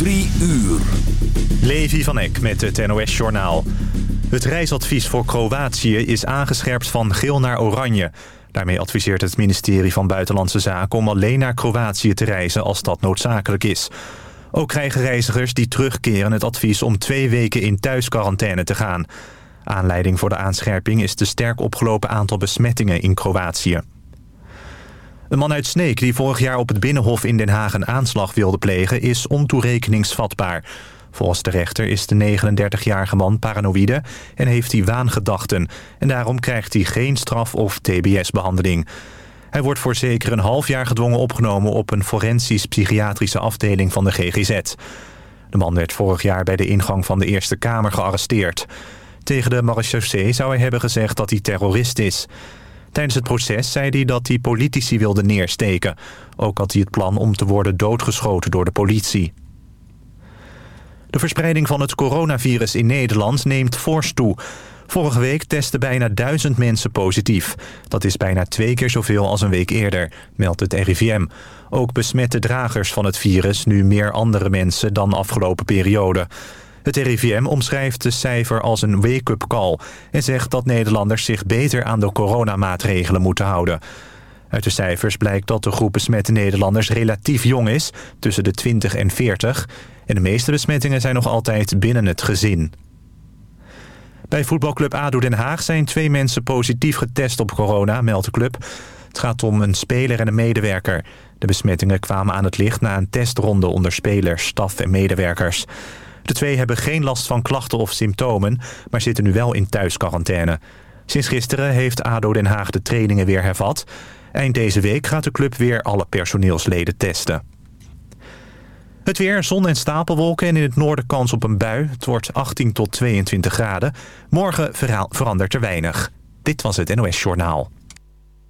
Drie uur. Levi van Eck met het NOS-journaal. Het reisadvies voor Kroatië is aangescherpt van geel naar oranje. Daarmee adviseert het ministerie van Buitenlandse Zaken... om alleen naar Kroatië te reizen als dat noodzakelijk is. Ook krijgen reizigers die terugkeren het advies... om twee weken in thuisquarantaine te gaan. Aanleiding voor de aanscherping is de sterk opgelopen aantal besmettingen in Kroatië. Een man uit Sneek die vorig jaar op het Binnenhof in Den Haag een aanslag wilde plegen... is ontoerekeningsvatbaar. Volgens de rechter is de 39-jarige man paranoïde en heeft hij waangedachten. En daarom krijgt hij geen straf- of tbs-behandeling. Hij wordt voor zeker een half jaar gedwongen opgenomen... op een forensisch-psychiatrische afdeling van de GGZ. De man werd vorig jaar bij de ingang van de Eerste Kamer gearresteerd. Tegen de marechaussee zou hij hebben gezegd dat hij terrorist is... Tijdens het proces zei hij dat hij politici wilde neersteken. Ook had hij het plan om te worden doodgeschoten door de politie. De verspreiding van het coronavirus in Nederland neemt fors toe. Vorige week testen bijna duizend mensen positief. Dat is bijna twee keer zoveel als een week eerder, meldt het RIVM. Ook besmetten dragers van het virus nu meer andere mensen dan afgelopen periode. Het RIVM omschrijft de cijfer als een wake-up call... en zegt dat Nederlanders zich beter aan de coronamaatregelen moeten houden. Uit de cijfers blijkt dat de groep besmette Nederlanders relatief jong is... tussen de 20 en 40. En de meeste besmettingen zijn nog altijd binnen het gezin. Bij voetbalclub ADO Den Haag zijn twee mensen positief getest op corona, meldt de club. Het gaat om een speler en een medewerker. De besmettingen kwamen aan het licht na een testronde onder spelers, staf en medewerkers. De twee hebben geen last van klachten of symptomen, maar zitten nu wel in thuisquarantaine. Sinds gisteren heeft ADO Den Haag de trainingen weer hervat. Eind deze week gaat de club weer alle personeelsleden testen. Het weer, zon en stapelwolken en in het noorden kans op een bui. Het wordt 18 tot 22 graden. Morgen verandert er weinig. Dit was het NOS Journaal.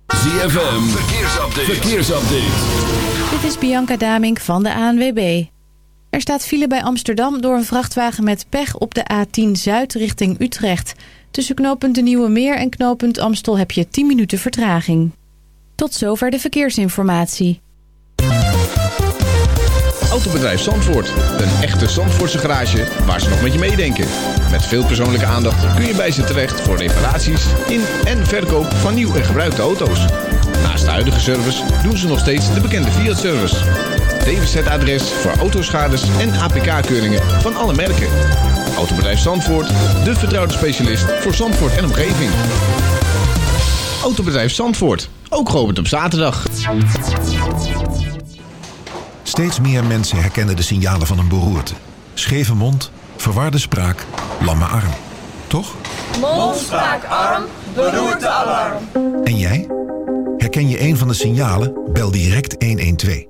ZFM, verkeersupdate. verkeersupdate. Dit is Bianca Damink van de ANWB. Er staat file bij Amsterdam door een vrachtwagen met pech op de A10 Zuid richting Utrecht. Tussen knooppunt de Nieuwe Meer en knooppunt Amstel heb je 10 minuten vertraging. Tot zover de verkeersinformatie. Autobedrijf Zandvoort. Een echte Zandvoortse garage waar ze nog met je meedenken. Met veel persoonlijke aandacht kun je bij ze terecht voor reparaties in en verkoop van nieuw en gebruikte auto's. Naast de huidige service doen ze nog steeds de bekende Fiat-service. DWZ-adres voor autoschades en APK-keuringen van alle merken. Autobedrijf Zandvoort, de vertrouwde specialist voor Zandvoort en omgeving. Autobedrijf Zandvoort, ook geopend op zaterdag. Steeds meer mensen herkennen de signalen van een beroerte. Scheve mond, verwarde spraak, lamme arm. Toch? Mond, spraak, arm, beroerte, alarm. En jij? Herken je een van de signalen? Bel direct 112.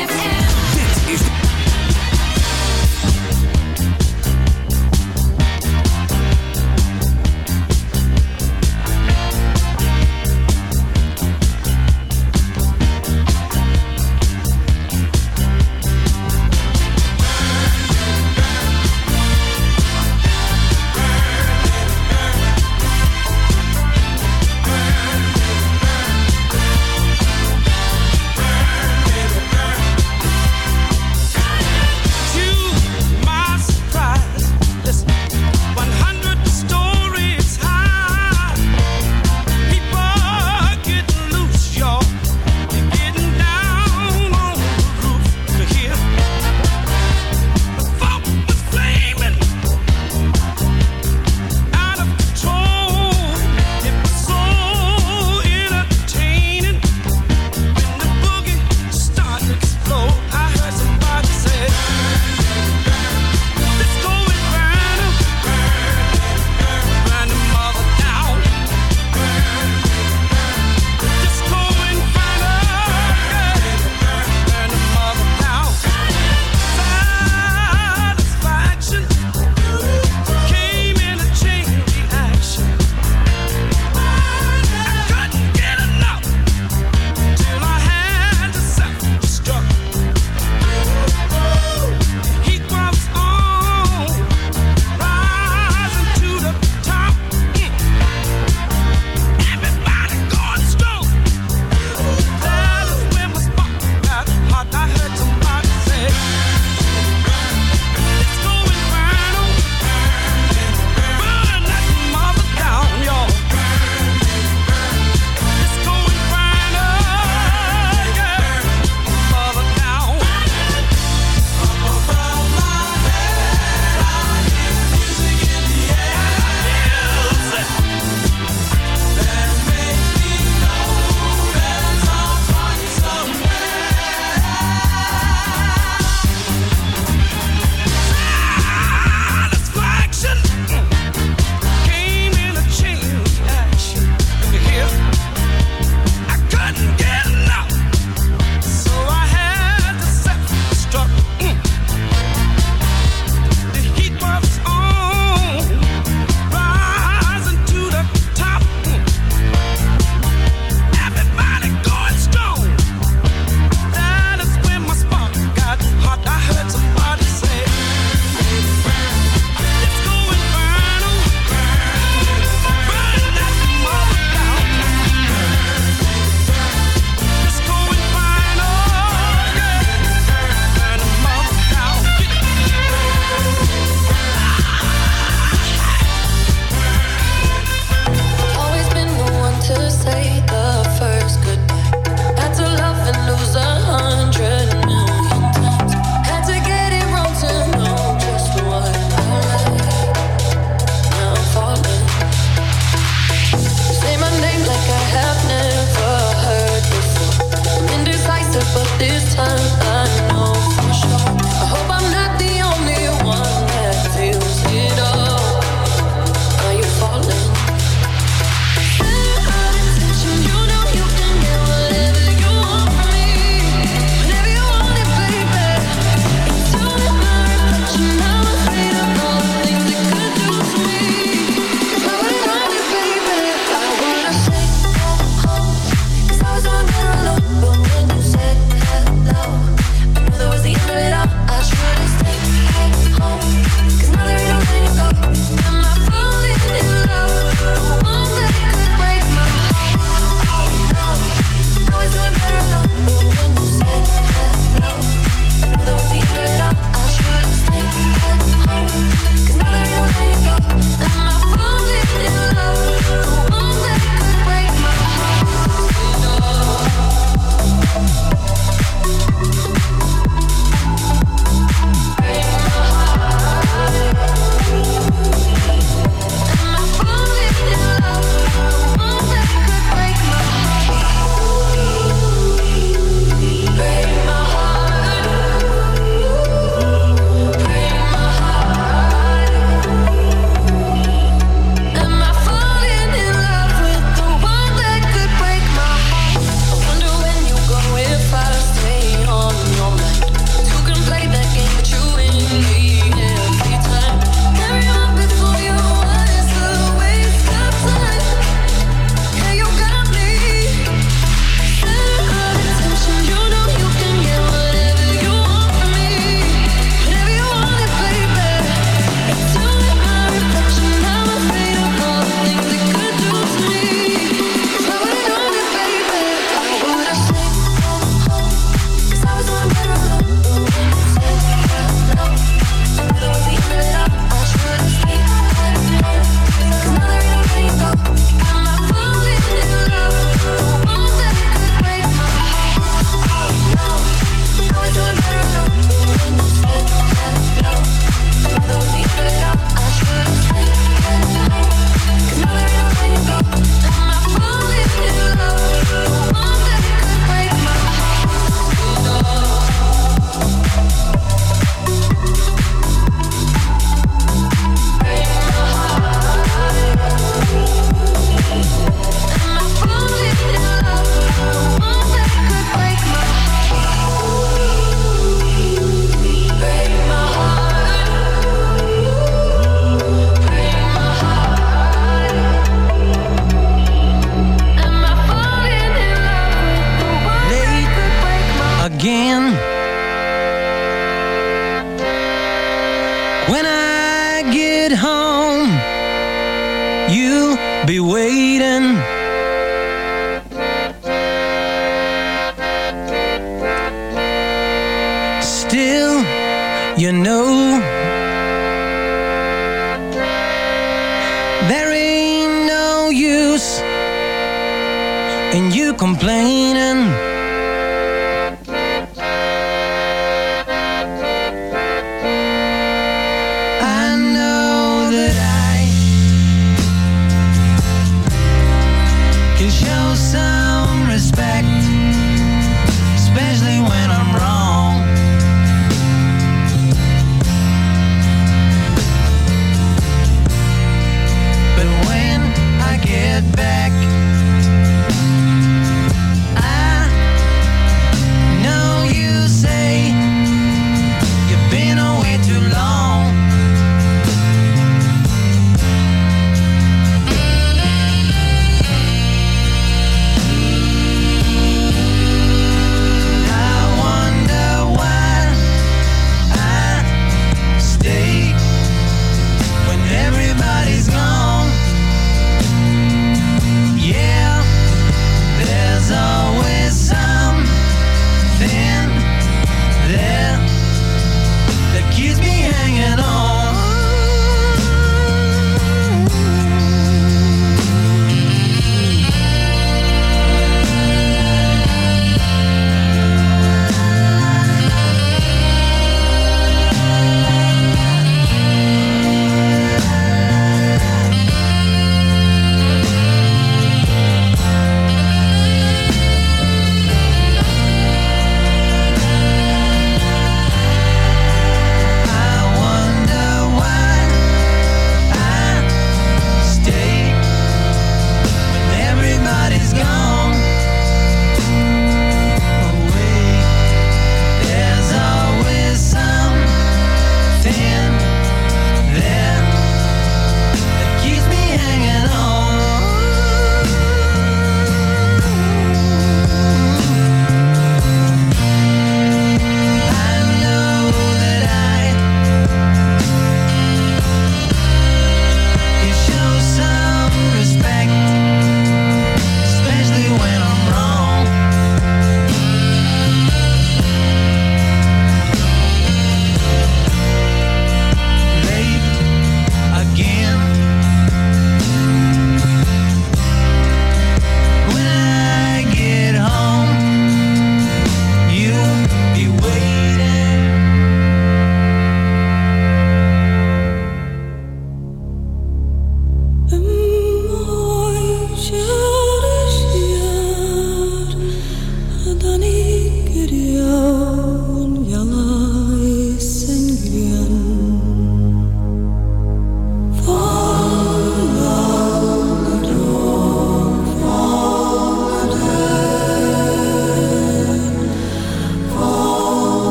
studio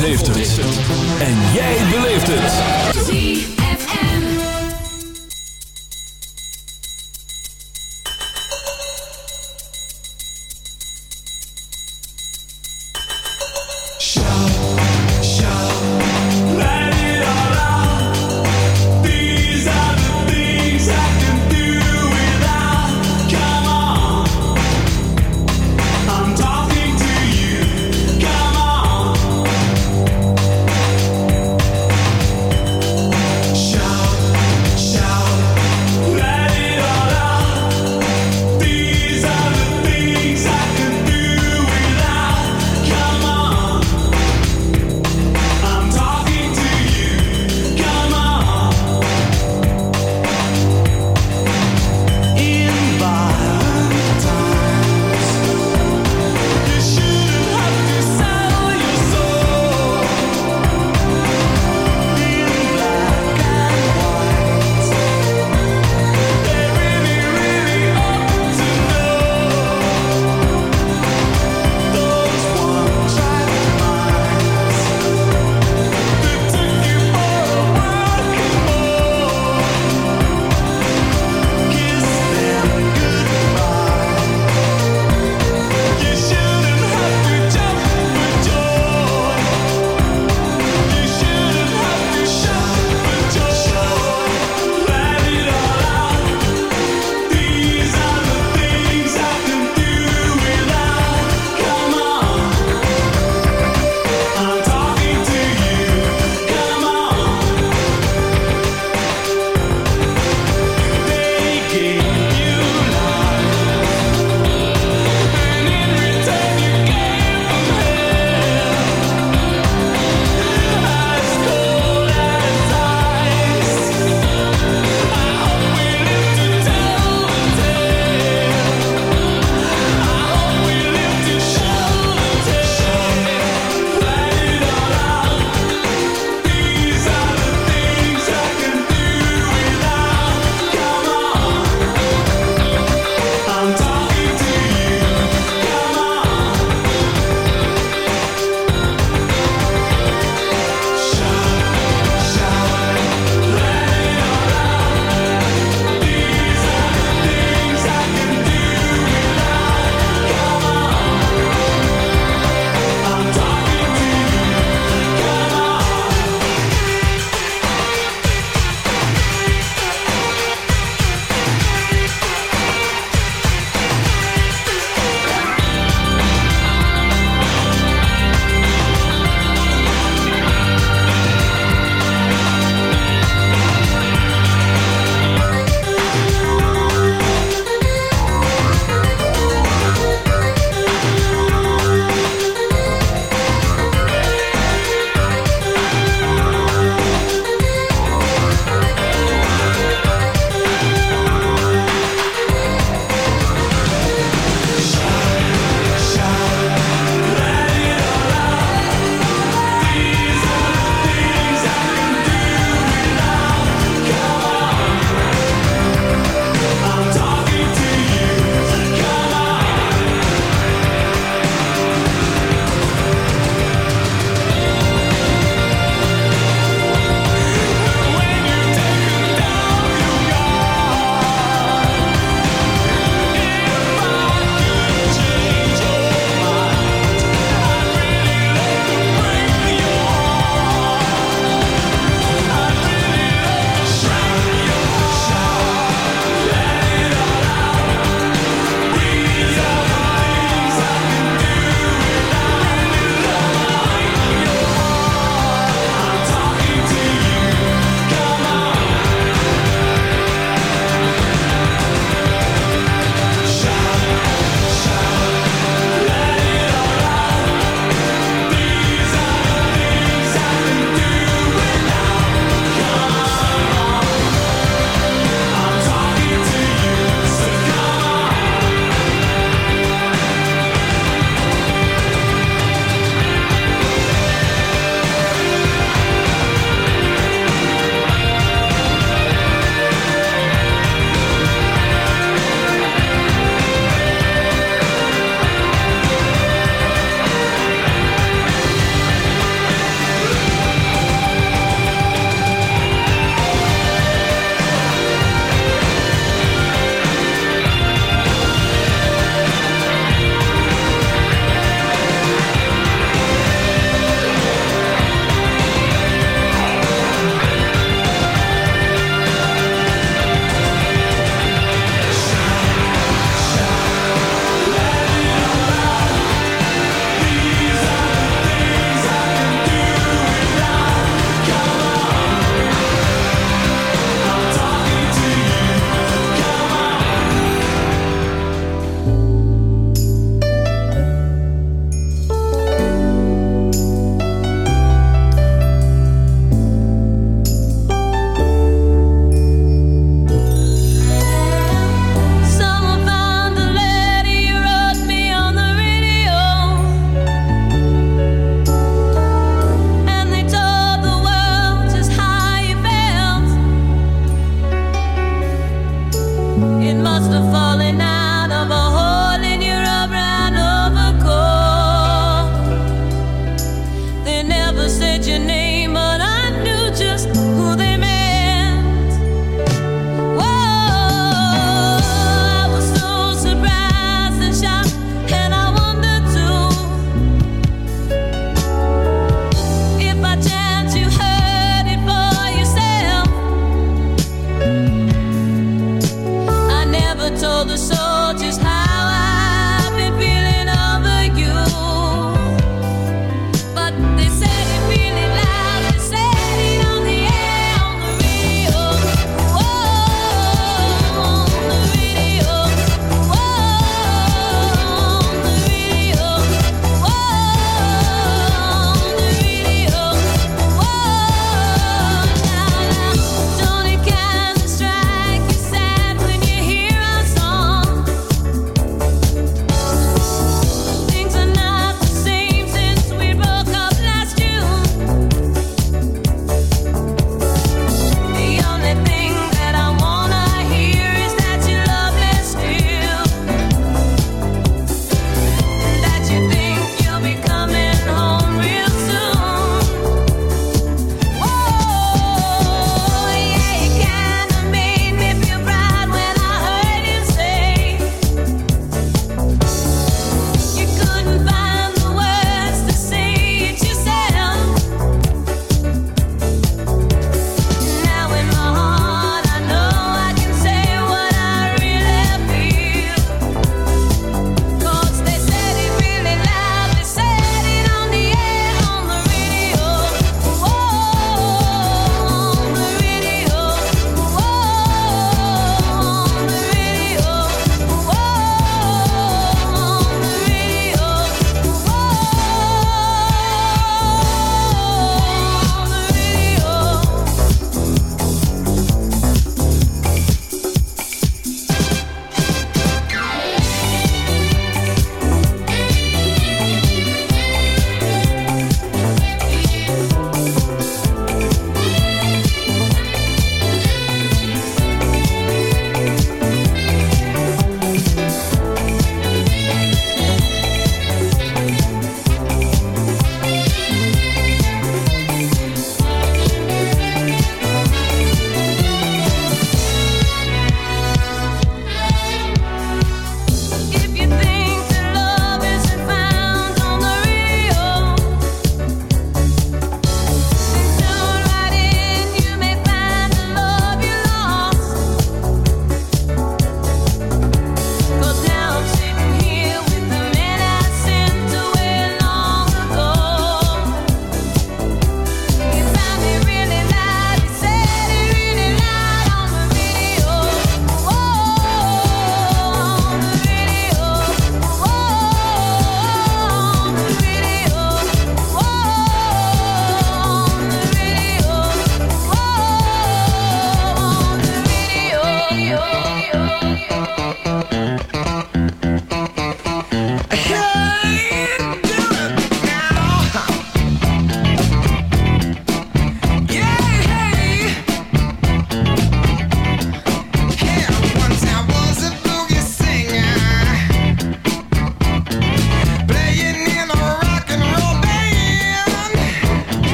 heeft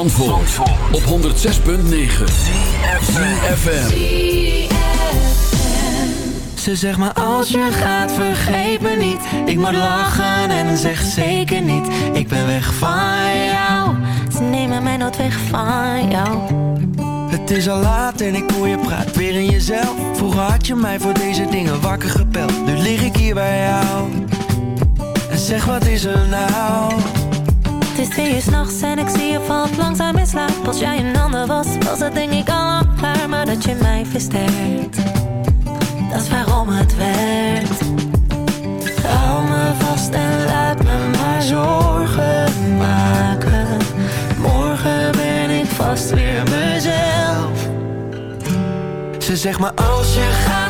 Zandvoort, op 106.9 CFFM Ze zegt maar als je gaat vergeet me niet. Ik moet lachen en zeg zeker niet. Ik ben weg van jou. Ze nemen mij nooit weg van jou. Het is al laat en ik hoor je praat weer in jezelf. Vroeger had je mij voor deze dingen wakker gepeld. Nu lig ik hier bij jou. En zeg wat is er nou is twee uur s'nachts en ik zie je valt langzaam in slaap. Als jij een ander was, was het denk ik al klaar. Maar dat je mij versterkt Dat is waarom het werkt. Hou me vast en laat me maar zorgen maken. Morgen ben ik vast weer mezelf. Ze zegt maar als je gaat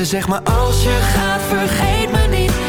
Ze zegt maar als je gaat vergeet me niet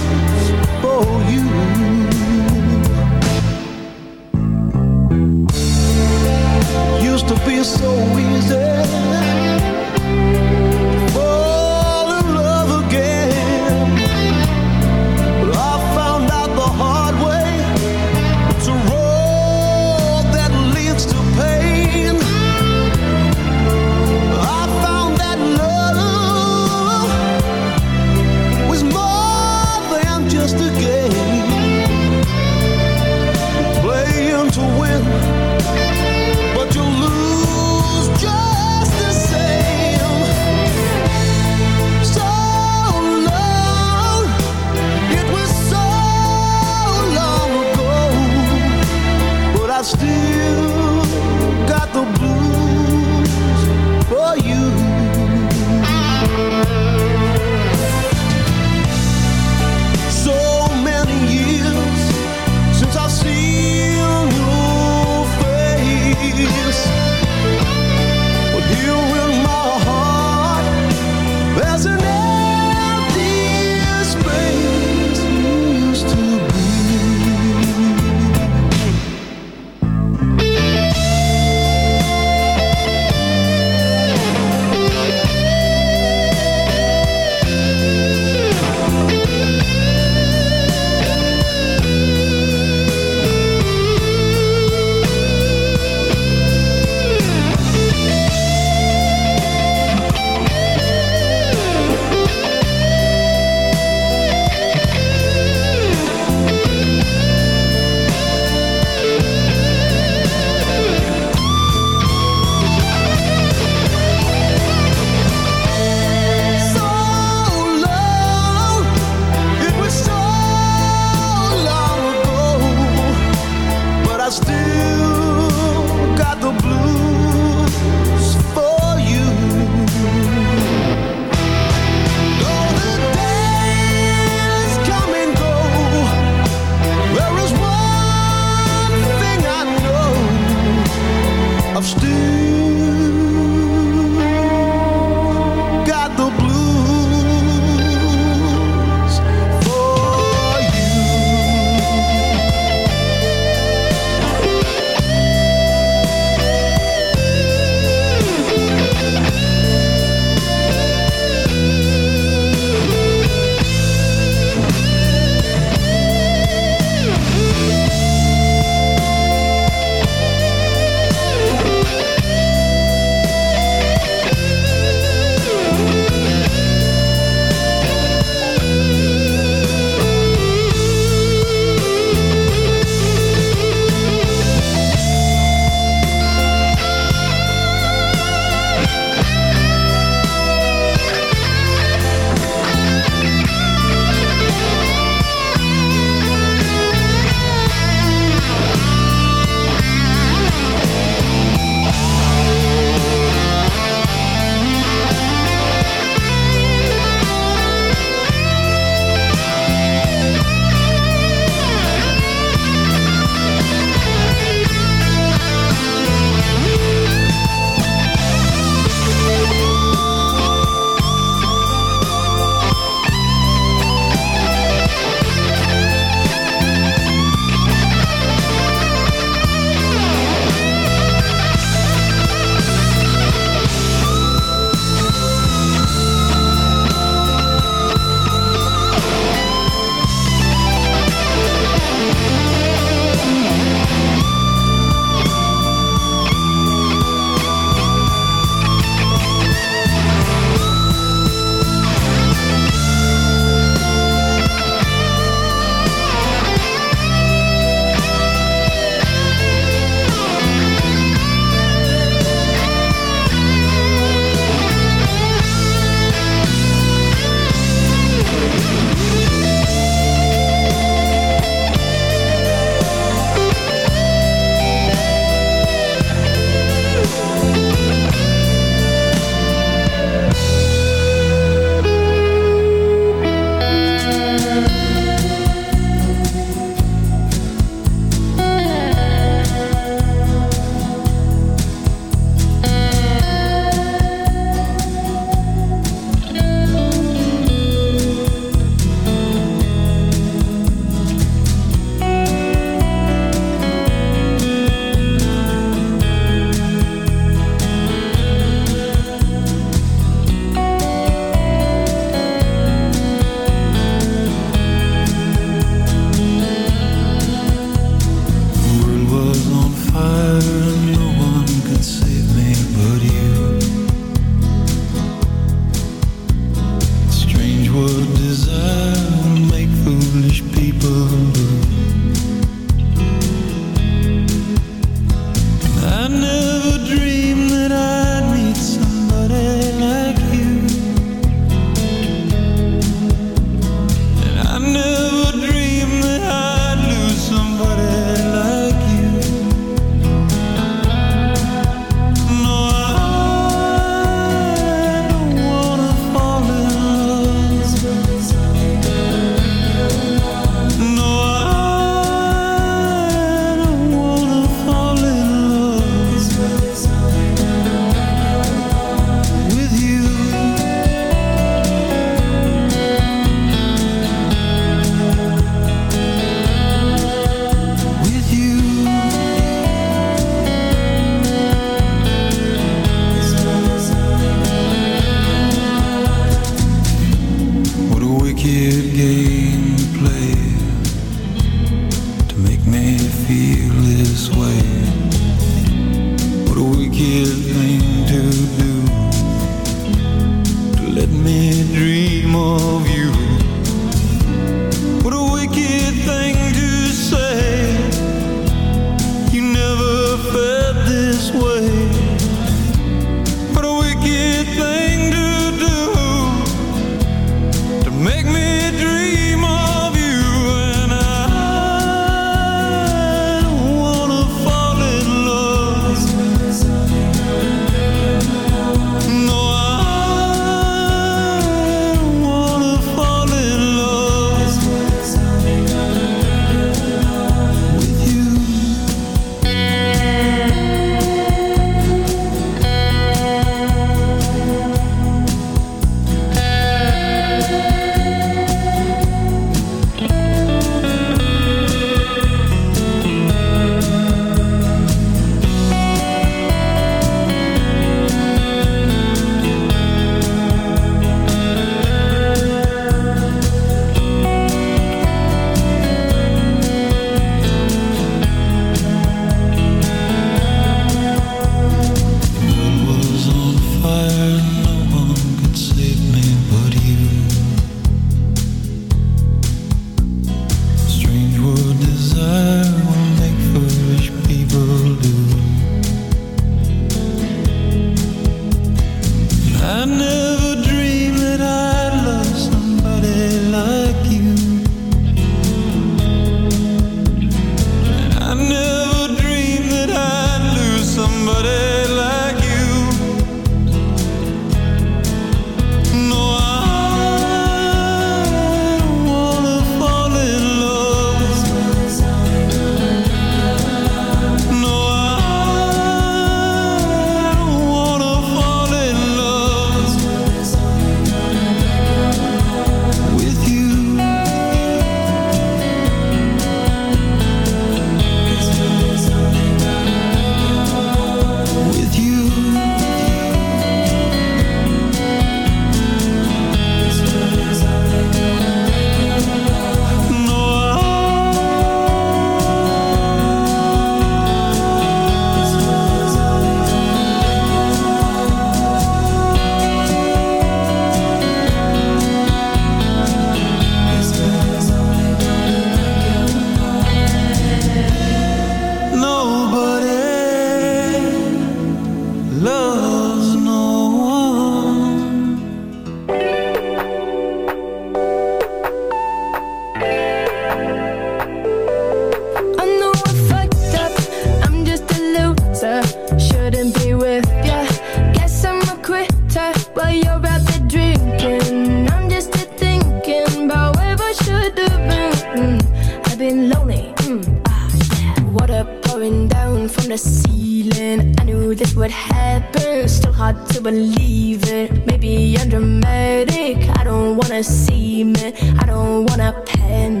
believe it. Maybe I'm dramatic. I don't wanna see me. I don't wanna pen